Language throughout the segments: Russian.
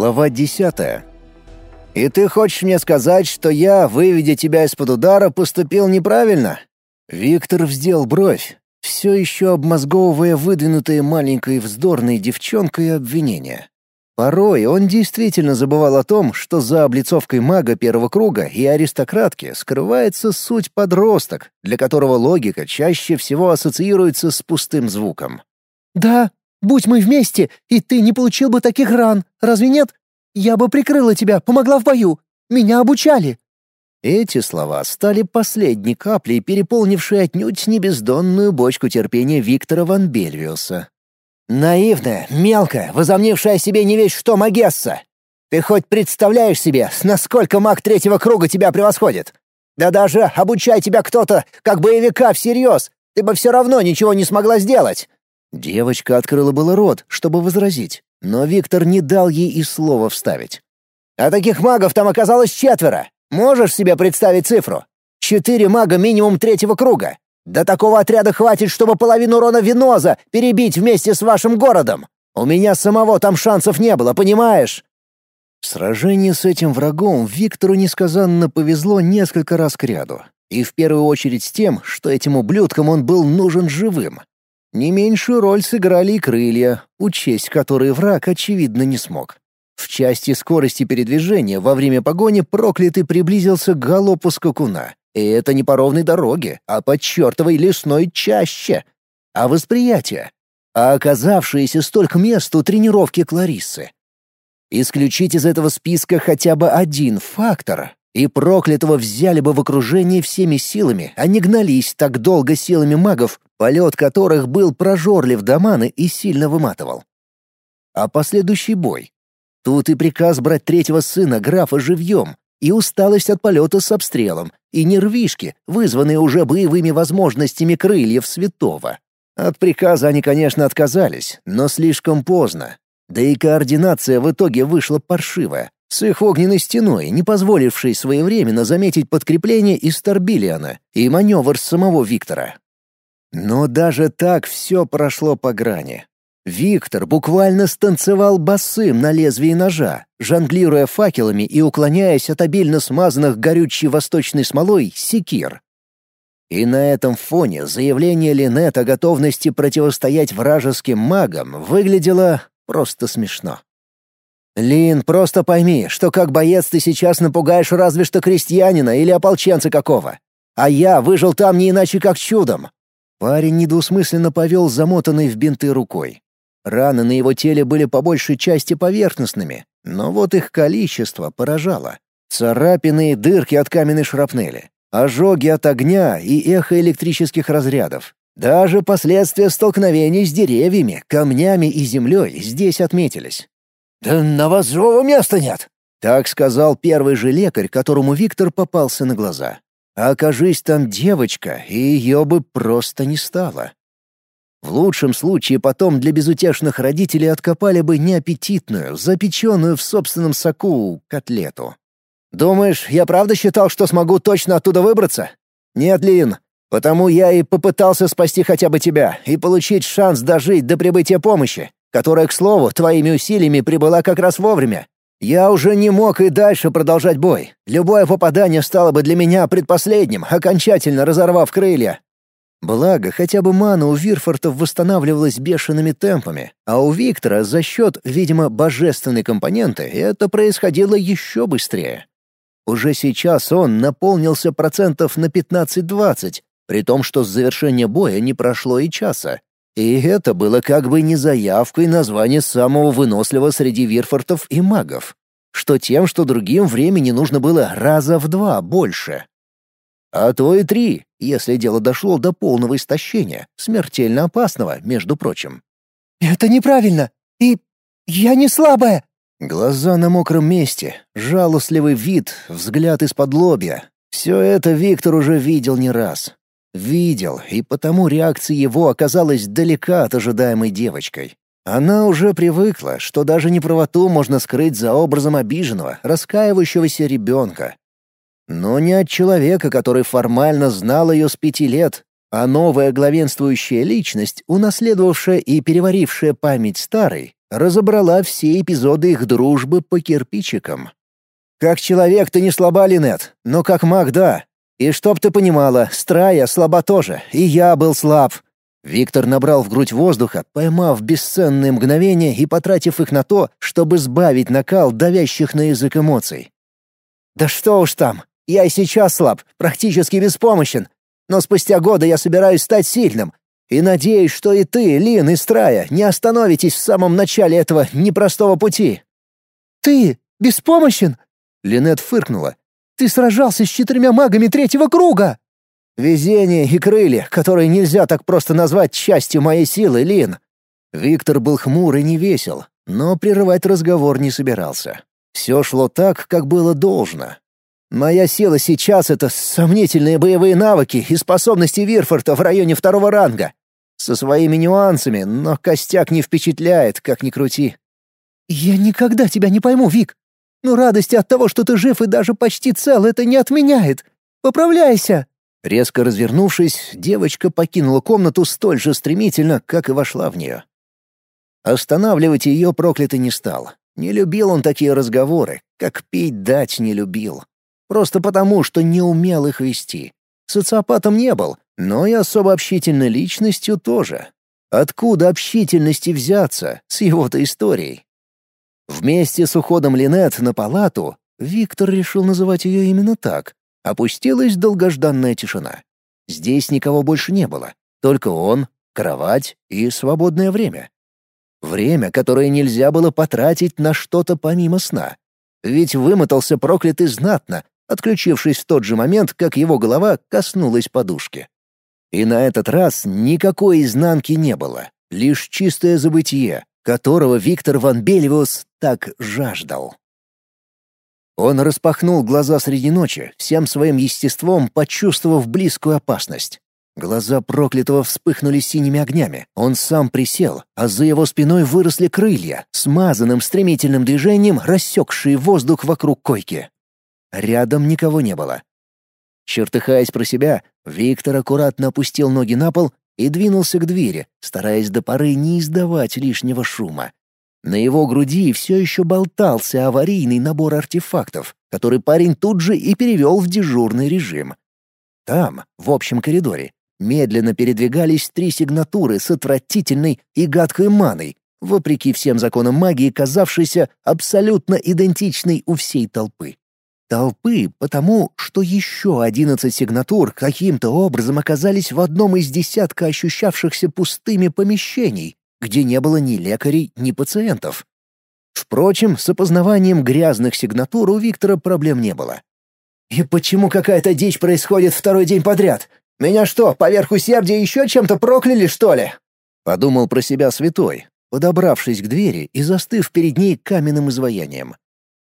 Глава десятая. «И ты хочешь мне сказать, что я, выведя тебя из-под удара, поступил неправильно?» Виктор вздел бровь, все еще обмозговывая выдвинутые маленькой вздорной девчонкой обвинения. Порой он действительно забывал о том, что за облицовкой мага первого круга и аристократки скрывается суть подросток, для которого логика чаще всего ассоциируется с пустым звуком. «Да, будь мы вместе, и ты не получил бы таких ран, разве нет? Я бы прикрыла тебя, помогла в бою. Меня обучали». Эти слова стали последней каплей, переполнившей отнюдь не бездонную бочку терпения Виктора ван Бельвиуса. «Наивная, мелкая, возомнившая о себе не весь что Магесса! Ты хоть представляешь себе, насколько маг третьего круга тебя превосходит? Да даже обучай тебя кто-то, как боевика всерьез, ты бы все равно ничего не смогла сделать!» Девочка открыла было рот, чтобы возразить, но Виктор не дал ей и слова вставить. «А таких магов там оказалось четверо. Можешь себе представить цифру? Четыре мага минимум третьего круга. Да такого отряда хватит, чтобы половину рона Веноза перебить вместе с вашим городом. У меня самого там шансов не было, понимаешь?» В сражении с этим врагом Виктору несказанно повезло несколько раз кряду. И в первую очередь с тем, что этим ублюдкам он был нужен живым. Не меньшую роль сыграли и крылья, учесть которые враг, очевидно, не смог. В части скорости передвижения во время погони проклятый приблизился к галопу скакуна. И это не по ровной дороге, а по чертовой лесной чаще. А восприятие? А оказавшиеся столько мест у тренировки Клариссы. Исключить из этого списка хотя бы один фактор, и проклятого взяли бы в окружение всеми силами, а не гнались так долго силами магов, полет которых был прожорлив до маны и сильно выматывал. А последующий бой? Тут и приказ брать третьего сына графа живьем, и усталость от полета с обстрелом, и нервишки, вызванные уже боевыми возможностями крыльев святого. От приказа они, конечно, отказались, но слишком поздно. Да и координация в итоге вышла паршивая, с их огненной стеной, не позволившей своевременно заметить подкрепление из Торбилиана и маневр самого Виктора. Но даже так все прошло по грани. Виктор буквально станцевал босым на лезвии ножа, жонглируя факелами и уклоняясь от обильно смазанных горючей восточной смолой секир. И на этом фоне заявление Линет о готовности противостоять вражеским магам выглядело просто смешно. «Лин, просто пойми, что как боец ты сейчас напугаешь разве что крестьянина или ополченца какого. А я выжил там не иначе как чудом». Парень недвусмысленно повел замотанной в бинты рукой. Раны на его теле были по большей части поверхностными, но вот их количество поражало. Царапины и дырки от каменной шрапнели, ожоги от огня и эхо электрических разрядов. Даже последствия столкновений с деревьями, камнями и землей здесь отметились. «Да на вас живого места нет!» — так сказал первый же лекарь, которому Виктор попался на глаза. А окажись там девочка, и ее бы просто не стало. В лучшем случае потом для безутешных родителей откопали бы неаппетитную, запеченную в собственном соку котлету. «Думаешь, я правда считал, что смогу точно оттуда выбраться? Нет, Лин, потому я и попытался спасти хотя бы тебя и получить шанс дожить до прибытия помощи, которая, к слову, твоими усилиями прибыла как раз вовремя. Я уже не мог и дальше продолжать бой. Любое попадание стало бы для меня предпоследним, окончательно разорвав крылья. Благо, хотя бы мана у Вирфортов восстанавливалась бешеными темпами, а у Виктора за счет, видимо, божественной компоненты это происходило еще быстрее. Уже сейчас он наполнился процентов на 15-20, при том, что с завершения боя не прошло и часа. И это было как бы не заявкой на звание самого выносливого среди Вирфортов и магов, что тем, что другим времени нужно было раза в два больше. А то и три, если дело дошло до полного истощения, смертельно опасного, между прочим. «Это неправильно! И я не слабая!» Глаза на мокром месте, жалостливый вид, взгляд из-под лобья. Все это Виктор уже видел не раз. Видел, и потому реакция его оказалась далека от ожидаемой девочкой. Она уже привыкла, что даже неправоту можно скрыть за образом обиженного, раскаивающегося ребенка, но не от человека, который формально знал ее с пяти лет, а новая главенствующая личность, унаследовавшая и переварившая память старой, разобрала все эпизоды их дружбы по кирпичикам. «Как человек ты не слаба, Линет, но как маг — да. И чтоб ты понимала, Страя слаба тоже, и я был слаб». Виктор набрал в грудь воздуха, поймав бесценные мгновения и потратив их на то, чтобы сбавить накал давящих на язык эмоций. «Да что уж там, я сейчас слаб, практически беспомощен. Но спустя годы я собираюсь стать сильным. И надеюсь, что и ты, Лин и Страя, не остановитесь в самом начале этого непростого пути». «Ты беспомощен?» Линет фыркнула. «Ты сражался с четырьмя магами третьего круга!» «Везение и крылья, которые нельзя так просто назвать частью моей силы, Лин». Виктор был хмур и не весел, но прерывать разговор не собирался. Все шло так, как было должно. Моя сила сейчас — это сомнительные боевые навыки и способности Вирфорта в районе второго ранга. Со своими нюансами, но костяк не впечатляет, как ни крути. «Я никогда тебя не пойму, Вик. Но радости от того, что ты жив и даже почти цел, это не отменяет. Поправляйся!» Резко развернувшись, девочка покинула комнату столь же стремительно, как и вошла в нее. Останавливать ее проклятый не стал. Не любил он такие разговоры, как пить дать не любил. Просто потому, что не умел их вести. Социопатом не был, но и особо общительной личностью тоже. Откуда общительности взяться с его-то историей? Вместе с уходом Линет на палату, Виктор решил называть ее именно так, опустилась долгожданная тишина. Здесь никого больше не было, только он, кровать и свободное время. Время, которое нельзя было потратить на что-то помимо сна. Ведь вымотался проклятый знатно, отключившись в тот же момент, как его голова коснулась подушки. И на этот раз никакой изнанки не было, лишь чистое забытие, которого Виктор Ван Бельвиус так жаждал. Он распахнул глаза среди ночи, всем своим естеством почувствовав близкую опасность. Глаза проклятого вспыхнули синими огнями. Он сам присел, а за его спиной выросли крылья, смазанным стремительным движением рассекшие воздух вокруг койки. Рядом никого не было. Чертыхаясь про себя, Виктор аккуратно опустил ноги на пол и двинулся к двери, стараясь до поры не издавать лишнего шума. На его груди все еще болтался аварийный набор артефактов, который парень тут же и перевел в дежурный режим. Там, в общем коридоре, медленно передвигались три сигнатуры с отвратительной и гадкой маной, вопреки всем законам магии, казавшейся абсолютно идентичной у всей толпы. Толпы, потому что еще одиннадцать сигнатур каким-то образом оказались в одном из десятка ощущавшихся пустыми помещений, где не было ни лекарей, ни пациентов. Впрочем, с опознаванием грязных сигнатур у Виктора проблем не было. «И почему какая-то дичь происходит второй день подряд? Меня что, поверх усердия еще чем-то прокляли, что ли?» Подумал про себя святой, подобравшись к двери и застыв перед ней каменным изваянием.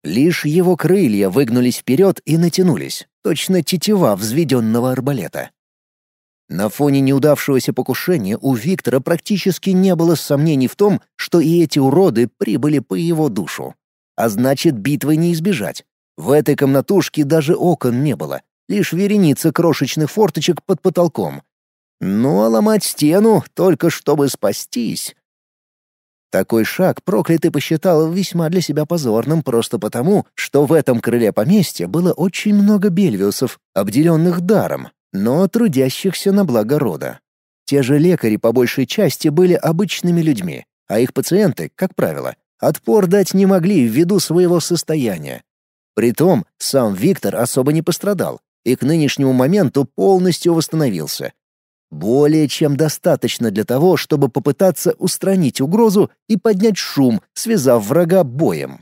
Лишь его крылья выгнулись вперед и натянулись, точно тетива взведенного арбалета. На фоне неудавшегося покушения у Виктора практически не было сомнений в том, что и эти уроды прибыли по его душу. А значит, битвы не избежать. В этой комнатушке даже окон не было, лишь вереница крошечных форточек под потолком. Ну а ломать стену, только чтобы спастись, такой шаг проклятый посчитал весьма для себя позорным просто потому, что в этом крыле поместья было очень много бельвиусов, обделенных даром, но трудящихся на благо рода. Те же лекари по большей части были обычными людьми, а их пациенты, как правило, отпор дать не могли ввиду своего состояния. Притом сам Виктор особо не пострадал и к нынешнему моменту полностью восстановился, более чем достаточно для того, чтобы попытаться устранить угрозу и поднять шум, связав врага боем.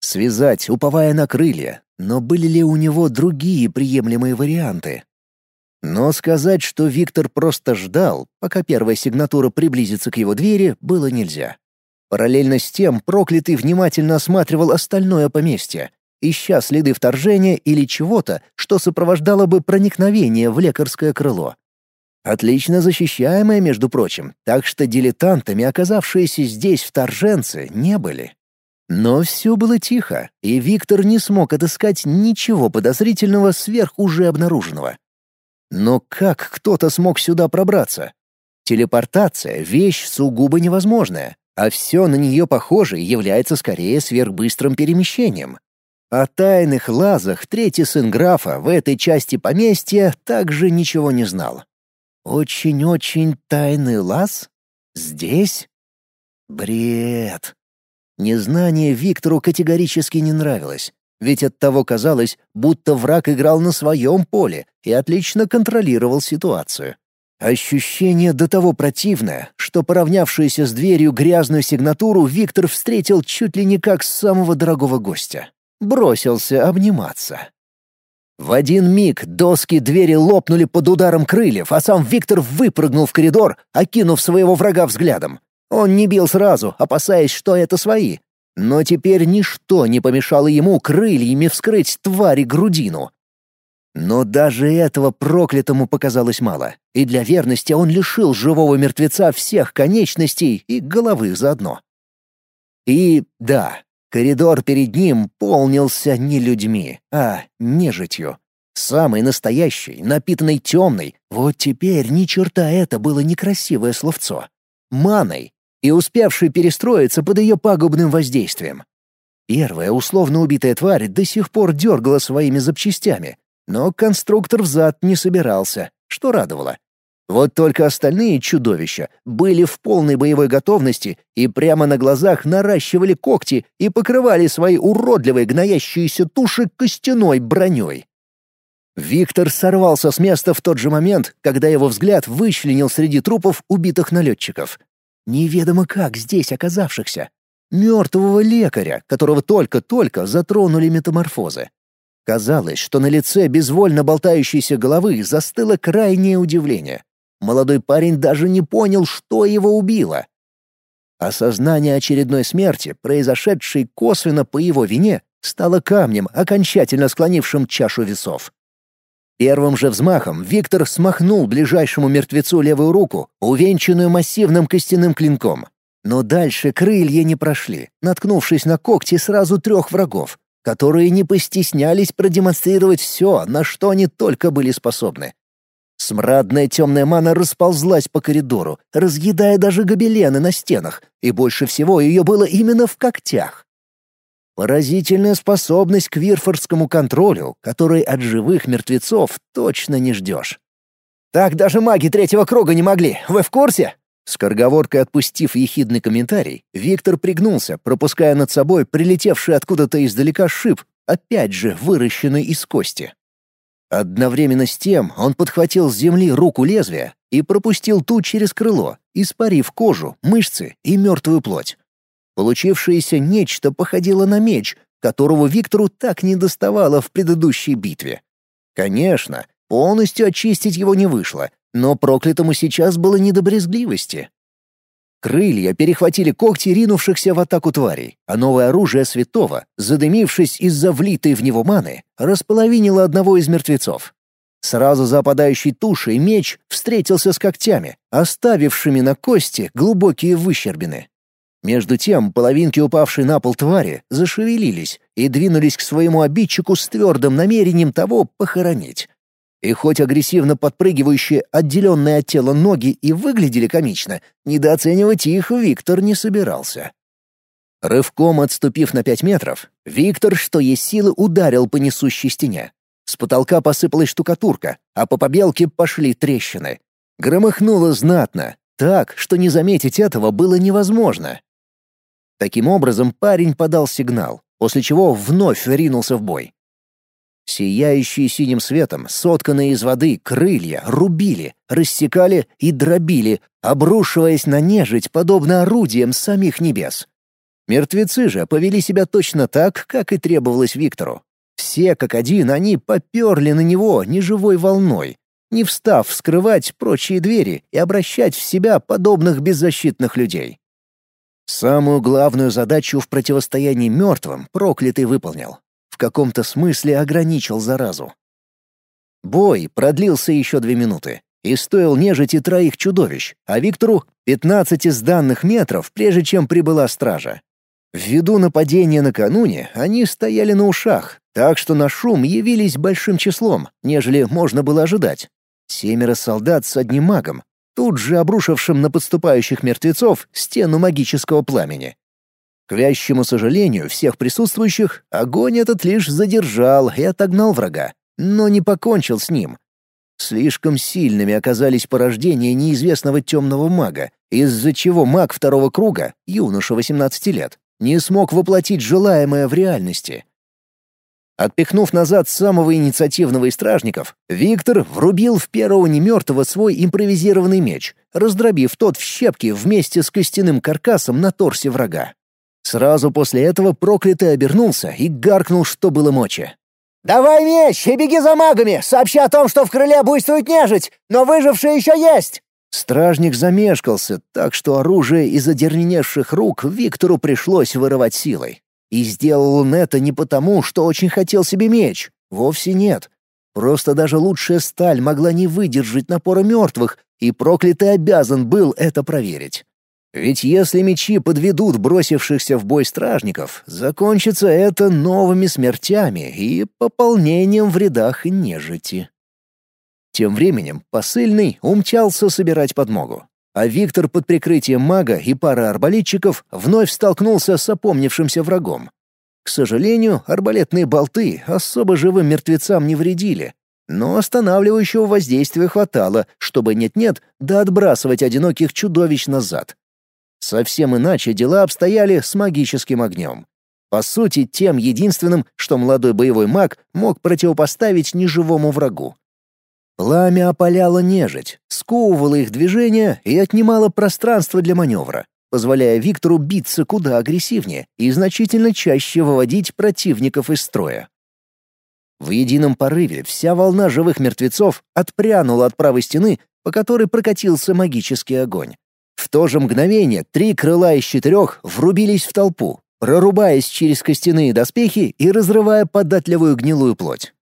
Связать, уповая на крылья, но были ли у него другие приемлемые варианты? Но сказать, что Виктор просто ждал, пока первая сигнатура приблизится к его двери, было нельзя. Параллельно с тем проклятый внимательно осматривал остальное поместье, ища следы вторжения или чего-то, что сопровождало бы проникновение в лекарское крыло. Отлично защищаемая, между прочим, так что дилетантами оказавшиеся здесь вторженцы не были. Но все было тихо, и Виктор не смог отыскать ничего подозрительного сверх уже обнаруженного. Но как кто-то смог сюда пробраться? Телепортация — вещь сугубо невозможная, а все на нее похоже является скорее сверхбыстрым перемещением. О тайных лазах третий сын графа в этой части поместья также ничего не знал. Очень-очень тайный лаз? Здесь? Бред. Незнание Виктору категорически не нравилось, ведь оттого казалось, будто враг играл на своем поле и отлично контролировал ситуацию. Ощущение до того противное, что поравнявшуюся с дверью грязную сигнатуру Виктор встретил чуть ли не как самого дорогого гостя. Бросился обниматься. В один миг доски двери лопнули под ударом крыльев, а сам Виктор выпрыгнул в коридор, окинув своего врага взглядом. Он не бил сразу, опасаясь, что это свои. Но теперь ничто не помешало ему крыльями вскрыть твари грудину. Но даже этого проклятому показалось мало, и для верности он лишил живого мертвеца всех конечностей и головы заодно. И да, коридор перед ним полнился не людьми, а нежитью. Самый настоящий, напитанный темной, вот теперь ни черта это было некрасивое словцо. Маной, и успевший перестроиться под ее пагубным воздействием. Первая условно убитая тварь до сих пор дергала своими запчастями, но конструктор взад не собирался, что радовало. Вот только остальные чудовища были в полной боевой готовности и прямо на глазах наращивали когти и покрывали свои уродливые гноящиеся туши костяной броней. Виктор сорвался с места в тот же момент, когда его взгляд вычленил среди трупов убитых налетчиков. Неведомо как здесь оказавшихся. Мертвого лекаря, которого только-только затронули метаморфозы. Казалось, что на лице безвольно болтающейся головы застыло крайнее удивление. Молодой парень даже не понял, что его убило. Осознание очередной смерти, произошедшей косвенно по его вине, стало камнем, окончательно склонившим чашу весов. Первым же взмахом Виктор смахнул ближайшему мертвецу левую руку, увенчанную массивным костяным клинком. Но дальше крылья не прошли, наткнувшись на когти сразу трех врагов, которые не постеснялись продемонстрировать все, на что они только были способны. Смрадная темная мана расползлась по коридору, разъедая даже гобелены на стенах, и больше всего ее было именно в когтях. Поразительная способность к вирфордскому контролю, которой от живых мертвецов точно не ждешь. «Так даже маги третьего круга не могли, вы в курсе?» Скороговоркой отпустив ехидный комментарий, Виктор пригнулся, пропуская над собой прилетевший откуда-то издалека шип, опять же выращенный из кости. Одновременно с тем он подхватил с земли руку лезвия и пропустил ту через крыло, испарив кожу, мышцы и мертвую плоть. Получившееся нечто походило на меч, которого Виктору так не доставало в предыдущей битве. Конечно, полностью очистить его не вышло, но проклятому сейчас было не до брезгливости. Крылья перехватили когти ринувшихся в атаку тварей, а новое оружие святого, задымившись из-за влитой в него маны, располовинило одного из мертвецов. Сразу за опадающей тушей меч встретился с когтями, оставившими на кости глубокие выщербины. Между тем половинки упавшей на пол твари зашевелились и двинулись к своему обидчику с твердым намерением того похоронить. И хоть агрессивно подпрыгивающие, отделенные от тела ноги и выглядели комично, недооценивать их Виктор не собирался. Рывком отступив на пять метров, Виктор, что есть силы, ударил по несущей стене. С потолка посыпалась штукатурка, а по побелке пошли трещины. Громыхнуло знатно, так, что не заметить этого было невозможно. Таким образом, парень подал сигнал, после чего вновь ринулся в бой. Сияющие синим светом, сотканные из воды крылья, рубили, рассекали и дробили, обрушиваясь на нежить, подобно орудиям самих небес. Мертвецы же повели себя точно так, как и требовалось Виктору. Все как один они поперли на него неживой волной, не встав вскрывать прочие двери и обращать в себя подобных беззащитных людей. Самую главную задачу в противостоянии мертвым проклятый выполнил каком-то смысле ограничил заразу. Бой продлился еще две минуты и стоил нежити троих чудовищ, а Виктору — пятнадцати сданных метров, прежде чем прибыла стража. Ввиду нападения накануне они стояли на ушах, так что на шум явились большим числом, нежели можно было ожидать. Семеро солдат с одним магом. Тут же обрушившим на подступающих мертвецов стену магического пламени. К вящему сожалению всех присутствующих, огонь этот лишь задержал и отогнал врага, но не покончил с ним. Слишком сильными оказались порождения неизвестного темного мага, из-за чего маг второго круга, юноша 18 лет, не смог воплотить желаемое в реальности. Отпихнув назад самого инициативного из стражников, Виктор врубил в первого немертвого свой импровизированный меч, раздробив тот в щепки вместе с костяным каркасом на торсе врага. Сразу после этого проклятый обернулся и гаркнул, что было мочи. «Давай меч и беги за магами, сообщи о том, что в крыле буйствует нежить, но выжившие еще есть!» Стражник замешкался, так что оружие из одерненевших рук Виктору пришлось вырывать силой. И сделал он это не потому, что очень хотел себе меч. Вовсе нет. Просто даже лучшая сталь могла не выдержать напора мертвых, и проклятый обязан был это проверить. Ведь если мечи подведут бросившихся в бой стражников, закончится это новыми смертями и пополнением в рядах нежити. Тем временем посыльный умчался собирать подмогу, а Виктор под прикрытием мага и пары арбалетчиков вновь столкнулся с опомнившимся врагом. К сожалению, арбалетные болты особо живым мертвецам не вредили, но останавливающего воздействия хватало, чтобы нет-нет, да отбрасывать одиноких чудовищ назад. Совсем иначе дела обстояли с магическим огнем. По сути, тем единственным, что молодой боевой маг мог противопоставить неживому врагу. Пламя опаляло нежить, сковывало их движение и отнимало пространство для маневра, позволяя Виктору биться куда агрессивнее и значительно чаще выводить противников из строя. В едином порыве вся волна живых мертвецов отпрянула от правой стены, по которой прокатился магический огонь, в то же мгновение три крыла из четырех врубились в толпу, прорубаясь через костяные доспехи и разрывая податливую гнилую плоть.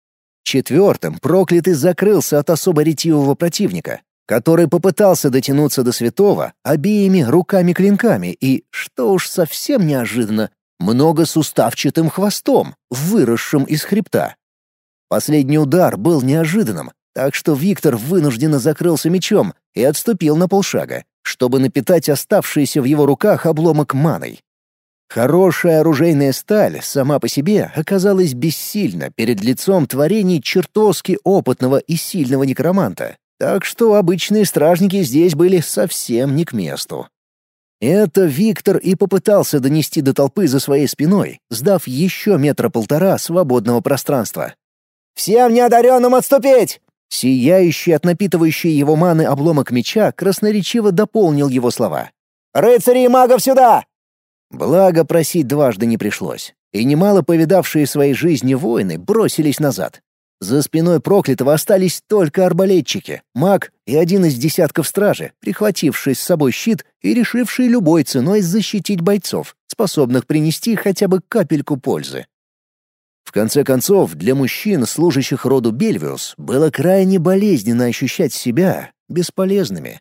Четвертым проклятый закрылся от особо ретивого противника, который попытался дотянуться до святого обеими руками-клинками и, что уж совсем неожиданно, многосуставчатым хвостом, выросшим из хребта. Последний удар был неожиданным, так что Виктор вынужденно закрылся мечом и отступил на полшага, чтобы напитать оставшийся в его руках обломок маной. Хорошая оружейная сталь сама по себе оказалась бессильна перед лицом творений чертовски опытного и сильного некроманта, так что обычные стражники здесь были совсем не к месту. Это Виктор и попытался донести до толпы за своей спиной, сдав еще метра полтора свободного пространства. «Всем неодаренным отступить! Сияющий от напитывающей его маны обломок меча красноречиво дополнил его слова. «Рыцари и магов сюда!» Благо просить дважды не пришлось, и немало повидавшие своей жизни воины бросились назад. За спиной проклятого остались только арбалетчики, маг и один из десятков стражи, прихвативший с собой щит и решивший любой ценой защитить бойцов, способных принести хотя бы капельку пользы. В конце концов, для мужчин, служащих роду Бельвиус, было крайне болезненно ощущать себя бесполезными.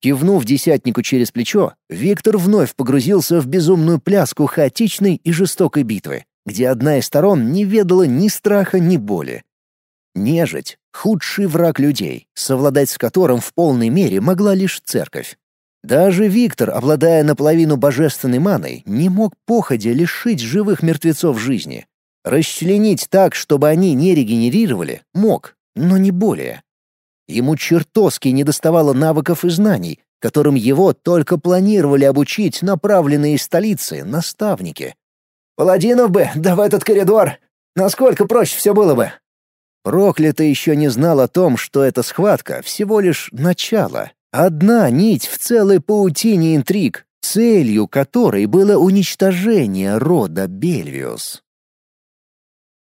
Кивнув десятнику через плечо, Виктор вновь погрузился в безумную пляску хаотичной и жестокой битвы, где одна из сторон не ведала ни страха, ни боли. Нежить — худший враг людей, совладать с которым в полной мере могла лишь церковь. Даже Виктор, обладая наполовину божественной маной, не мог походя лишить живых мертвецов жизни. Расчленить так, чтобы они не регенерировали, мог, но не более. Ему чертовски недоставало навыков и знаний, которым его только планировали обучить направленные из столицы наставники. «Паладинов бы, да в этот коридор! Насколько проще все было бы!» Проклятый еще не знал о том, что эта схватка всего лишь начало. Одна нить в целой паутине интриг, целью которой было уничтожение рода Бельвиус.